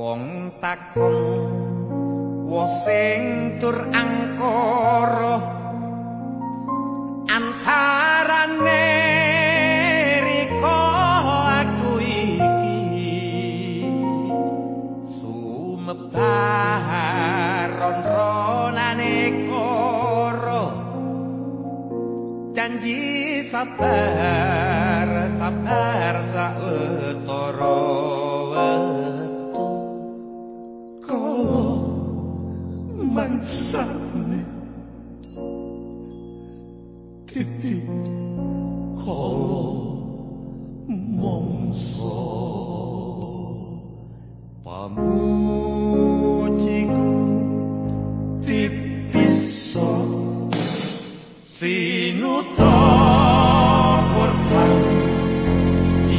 wong takon wo sing tur angkara. Antarane riko aku iki sumebaron ronane koro. Janji sabar sabar saetoro pensarne ti piccolo monzo pamutico ti piso sinuto portan i